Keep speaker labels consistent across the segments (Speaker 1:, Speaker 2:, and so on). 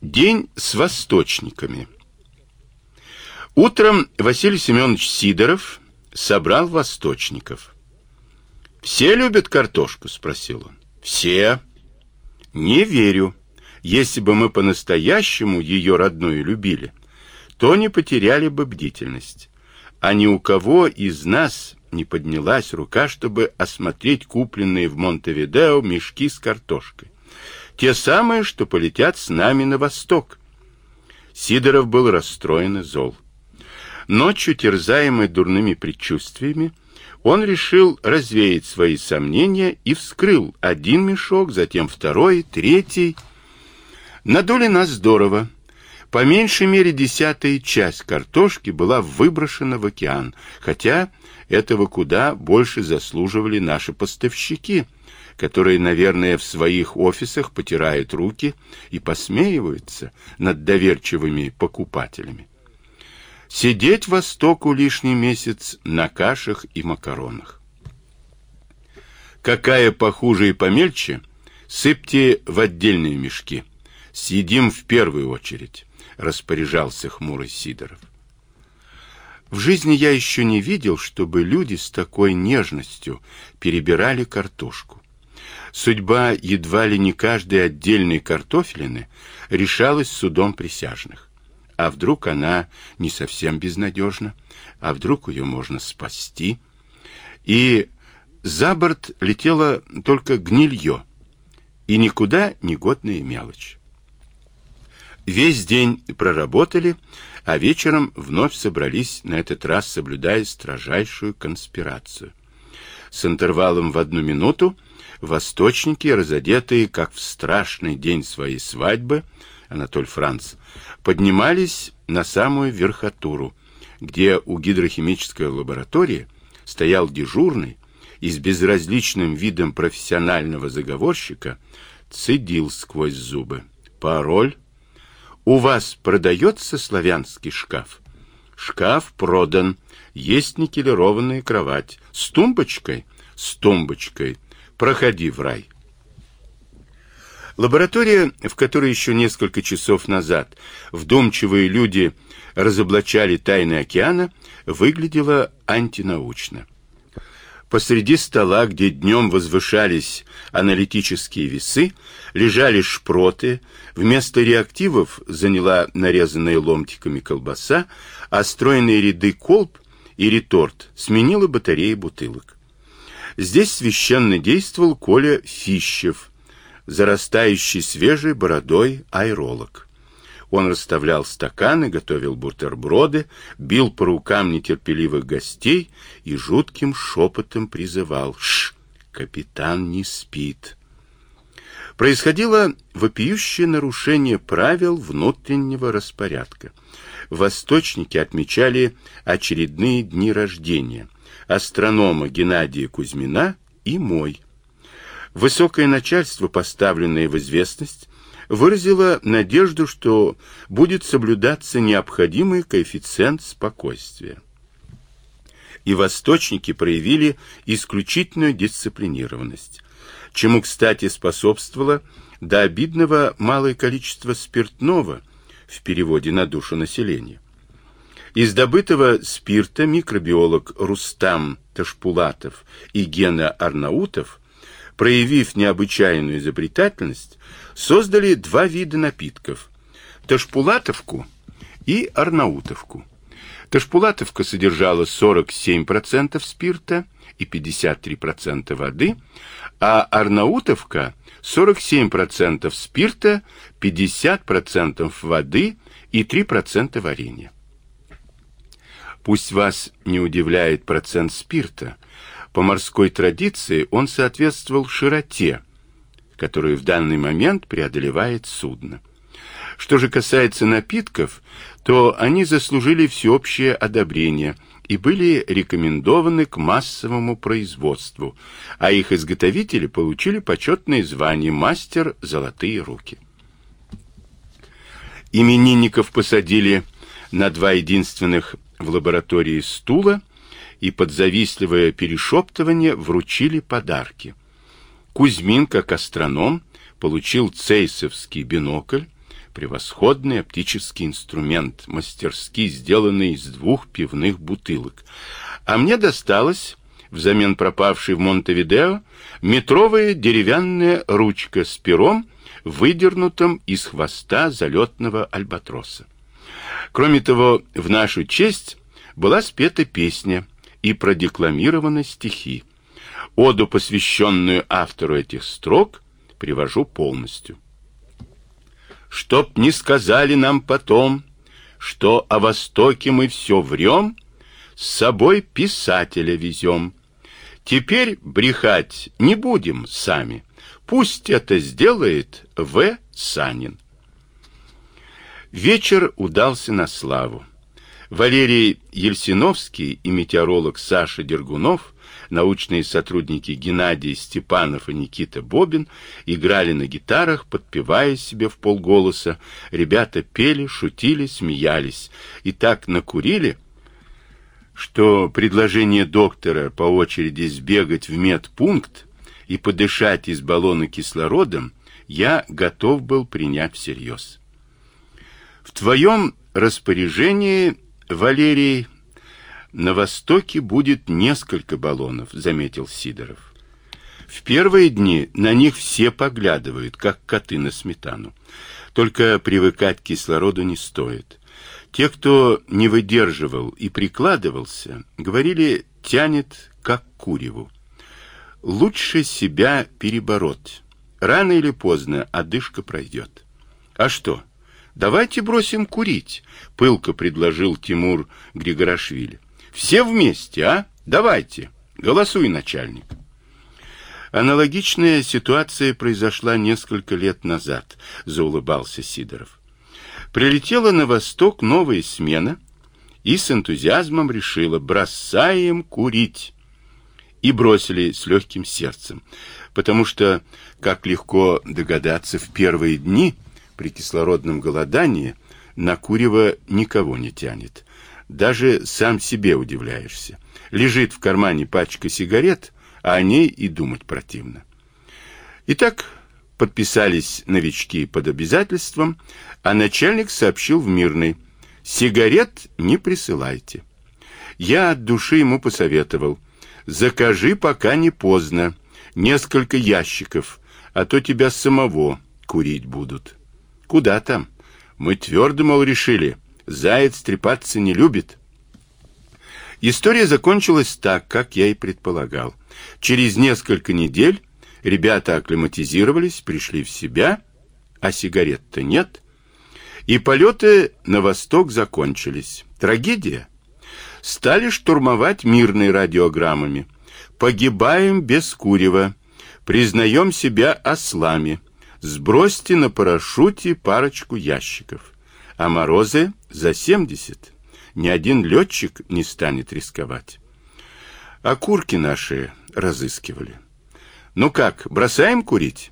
Speaker 1: День с восточниками. Утром Василий Семенович Сидоров собрал восточников. «Все любят картошку?» — спросил он. «Все». «Не верю. Если бы мы по-настоящему ее родную любили, то не потеряли бы бдительность. А ни у кого из нас не поднялась рука, чтобы осмотреть купленные в Монтевидео мешки с картошкой. Те самые, что полетят с нами на восток. Сидоров был расстроен и зол. Ночью, терзаемый дурными предчувствиями, он решил развеять свои сомнения и вскрыл один мешок, затем второй, третий. Надули нас здорово. По меньшей мере десятая часть картошки была выброшена в океан, хотя этого куда больше заслуживали наши поставщики – которые, наверное, в своих офисах потирают руки и посмеиваются над доверчивыми покупателями. Сидеть Востоку лишний месяц на кашах и макаронах. Какая похуже и помельче, сыпьте в отдельные мешки. Съедим в первую очередь, распоряжался хмурый Сидоров. В жизни я еще не видел, чтобы люди с такой нежностью перебирали картошку. Судьба едва ли не каждой отдельной картофелины решалась судом присяжных. А вдруг она не совсем безнадежна? А вдруг ее можно спасти? И за борт летело только гнилье, и никуда негодная мелочь. Весь день проработали, а вечером вновь собрались, на этот раз соблюдая строжайшую конспирацию. С интервалом в одну минуту восточники, разодетые, как в страшный день своей свадьбы, Анатоль Франц, поднимались на самую верхотуру, где у гидрохимической лаборатории стоял дежурный и с безразличным видом профессионального заговорщика цедил сквозь зубы. Пароль. У вас продается славянский шкаф? Шкаф продан. Есть никелированная кровать. С тумбочкой? С тумбочкой. Проходи в рай. Лаборатория, в которой еще несколько часов назад вдумчивые люди разоблачали тайны океана, выглядела антинаучно. Посреди стола, где днем возвышались аналитические весы, лежали шпроты, вместо реактивов заняла нарезанная ломтиками колбаса, а стройные ряды колб и реторт сменила батареи бутылок. Здесь священно действовал Коля Фищев, зарастающий свежей бородой айролог. Он расставлял стаканы, готовил бутерброды, бил по рукам нетерпеливых гостей и жутким шепотом призывал «Ш! Капитан не спит!» Происходило вопиющее нарушение правил внутреннего распорядка. Восточники отмечали очередные дни рождения – астронома Геннадия Кузьмина и мой. Высокое начальство, поставленное в известность, выразило надежду, что будет соблюдаться необходимый коэффициент спокойствия. И восточники проявили исключительную дисциплинированность, чему, кстати, способствовало до обидного малое количество спиртного в переводе на душу населения. Из добытого спирта микробиолог Рустам Ташпулатов и Гена Арнаутов, проявив необычайную изобретательность, создали два вида напитков – Ташпулатовку и Арнаутовку. Ташпулатовка содержала 47% спирта и 53% воды, а Арнаутовка – 47% спирта, 50% воды и 3% варенья. Пусть вас не удивляет процент спирта. По морской традиции он соответствовал широте, которую в данный момент преодолевает судно. Что же касается напитков, то они заслужили всеобщее одобрение и были рекомендованы к массовому производству, а их изготовители получили почетное звание «Мастер Золотые руки». Именинников посадили на два единственных в лаборатории стула и под завистливое перешептывание вручили подарки. Кузьмин, как астроном, получил цейсовский бинокль, Превосходный оптический инструмент, мастерски сделанный из двух пивных бутылок. А мне досталось, взамен пропавшей в Монтевидео, метровая деревянная ручка с пером, выдернутым из хвоста залетного альбатроса. Кроме того, в нашу честь была спета песня и продекламированы стихи. Оду, посвященную автору этих строк, привожу полностью. Чтоб не сказали нам потом, что о Востоке мы все врем, с собой писателя везем. Теперь брехать не будем сами. Пусть это сделает В. Санин. Вечер удался на славу. Валерий Ельсиновский и метеоролог Саша Дергунов, научные сотрудники Геннадий Степанов и Никита Бобин играли на гитарах, подпевая себе в полголоса. Ребята пели, шутили, смеялись и так накурили, что предложение доктора по очереди сбегать в медпункт и подышать из баллона кислородом я готов был принять всерьез. В твоем распоряжении Валерий, на востоке будет несколько баллонов, заметил Сидоров. В первые дни на них все поглядывают, как коты на сметану. Только привыкать к кислороду не стоит. Те, кто не выдерживал и прикладывался, говорили, тянет как куреву. Лучше себя перебороть. Рано или поздно одышка пройдет. А что? Давайте бросим курить, пылко предложил Тимур Григорашвили. Все вместе, а? Давайте. Голосуй, начальник. Аналогичная ситуация произошла несколько лет назад, заулыбался Сидоров. Прилетела на восток новая смена и с энтузиазмом решила: бросаем курить. И бросили с легким сердцем, потому что, как легко догадаться, в первые дни при кислородном голодании на курево никого не тянет. Даже сам себе удивляешься. Лежит в кармане пачка сигарет, а о ней и думать противно. Итак, подписались новички под обязательством, а начальник сообщил в мирный: "Сигарет не присылайте". Я от души ему посоветовал: "Закажи, пока не поздно, несколько ящиков, а то тебя самого курить будут". Куда там? Мы твердо, мол, решили, заяц трепаться не любит. История закончилась так, как я и предполагал. Через несколько недель ребята акклиматизировались, пришли в себя, а сигарет-то нет. И полеты на восток закончились. Трагедия. Стали штурмовать мирные радиограммами. Погибаем без курева. Признаем себя ослами. Сбросьте на парашюте парочку ящиков. А морозы за семьдесят. Ни один летчик не станет рисковать. А курки наши разыскивали. Ну как, бросаем курить?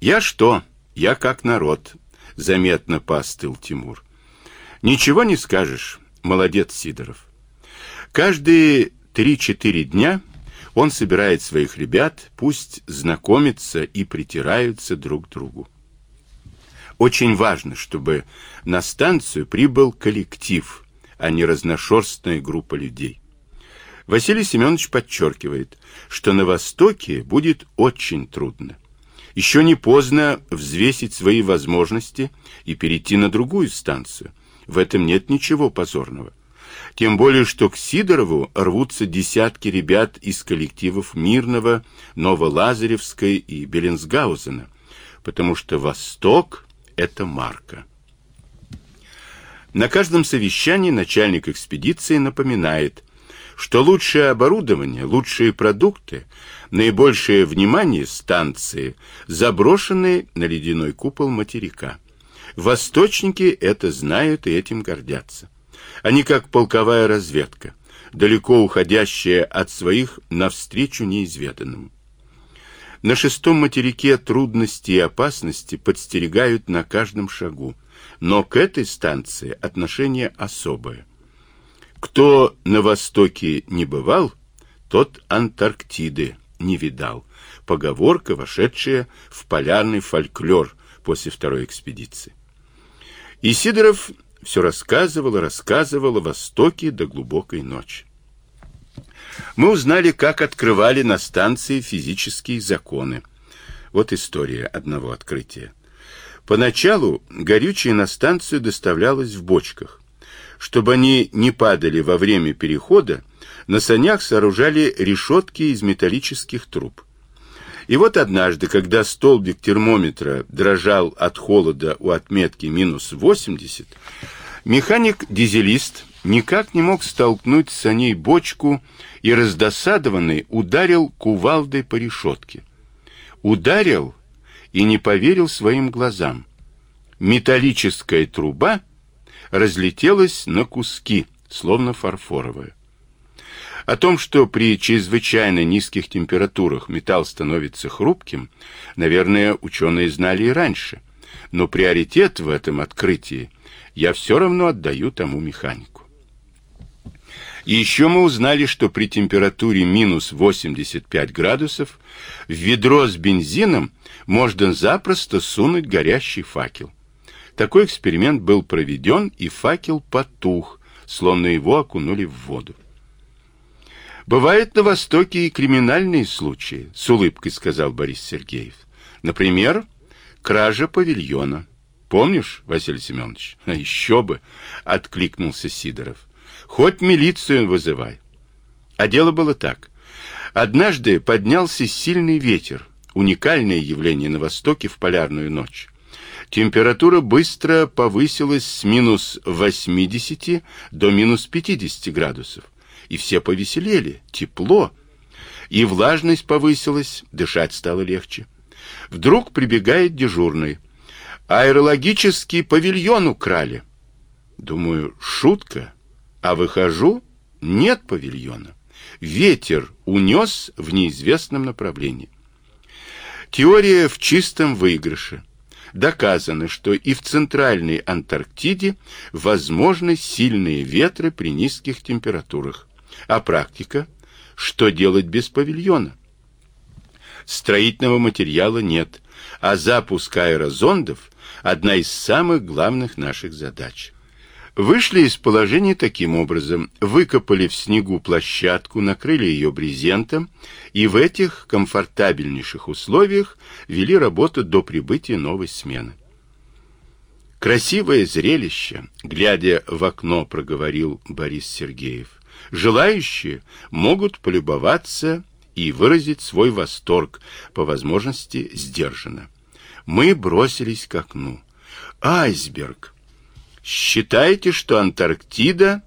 Speaker 1: Я что? Я как народ, заметно поостыл Тимур. Ничего не скажешь. Молодец, Сидоров. Каждые три-четыре дня он собирает своих ребят, пусть знакомятся и притираются друг к другу. Очень важно, чтобы на станцию прибыл коллектив, а не разношерстная группа людей. Василий Семенович подчеркивает, что на Востоке будет очень трудно. Еще не поздно взвесить свои возможности и перейти на другую станцию. В этом нет ничего позорного. Тем более, что к Сидорову рвутся десятки ребят из коллективов Мирного, Новолазаревской и Беленсгаузена, потому что Восток — это марка. На каждом совещании начальник экспедиции напоминает, что лучшее оборудование, лучшие продукты, наибольшее внимание станции заброшены на ледяной купол материка. Восточники это знают и этим гордятся. Они как полковая разведка, далеко уходящая от своих навстречу неизведанному. На шестом материке трудности и опасности подстерегают на каждом шагу, но к этой станции отношение особое. Кто на востоке не бывал, тот Антарктиды не видал. Поговорка, вошедшая в полярный фольклор после второй экспедиции. И Сидоров все рассказывал и рассказывал Востоке до глубокой ночи. Мы узнали, как открывали на станции физические законы. Вот история одного открытия. Поначалу горючее на станцию доставлялось в бочках. Чтобы они не падали во время перехода, на санях сооружали решетки из металлических труб. И вот однажды, когда столбик термометра дрожал от холода у отметки минус 80, механик-дизелист никак не мог столкнуть с саней бочку и раздосадованный ударил кувалдой по решетке. Ударил и не поверил своим глазам. Металлическая труба разлетелась на куски, словно фарфоровая. О том, что при чрезвычайно низких температурах металл становится хрупким, наверное, ученые знали и раньше. Но приоритет в этом открытии я все равно отдаю тому механику. И еще мы узнали, что при температуре минус 85 градусов в ведро с бензином можно запросто сунуть горящий факел. Такой эксперимент был проведен, и факел потух, словно его окунули в воду. Бывают на Востоке и криминальные случаи, с улыбкой сказал Борис Сергеев. Например, кража павильона. Помнишь, Василий Семенович? А еще бы, откликнулся Сидоров. Хоть милицию вызывай. А дело было так. Однажды поднялся сильный ветер, уникальное явление на Востоке в полярную ночь. Температура быстро повысилась с минус 80 до минус 50 градусов. И все повеселели, тепло. И влажность повысилась, дышать стало легче. Вдруг прибегает дежурный. Аэрологический павильон украли. Думаю, шутка. А выхожу, нет павильона. Ветер унес в неизвестном направлении. Теория в чистом выигрыше. Доказано, что и в Центральной Антарктиде возможны сильные ветры при низких температурах. А практика? Что делать без павильона? Строительного материала нет, а запуск аэрозондов – одна из самых главных наших задач. Вышли из положения таким образом. Выкопали в снегу площадку, накрыли ее брезентом и в этих комфортабельнейших условиях вели работу до прибытия новой смены. Красивое зрелище, глядя в окно, проговорил Борис Сергеев. Желающие могут полюбоваться и выразить свой восторг, по возможности сдержанно. Мы бросились к окну. Айсберг! Считайте, что Антарктида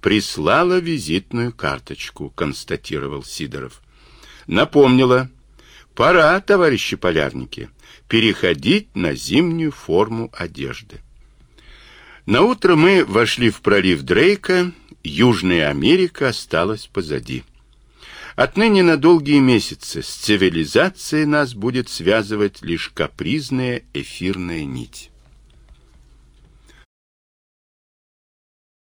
Speaker 1: прислала визитную карточку, констатировал Сидоров. Напомнила, пора, товарищи полярники, переходить на зимнюю форму одежды. На утро мы вошли в пролив Дрейка, Южная Америка осталась позади. Отныне на долгие месяцы с цивилизацией нас будет связывать лишь капризная эфирная нить.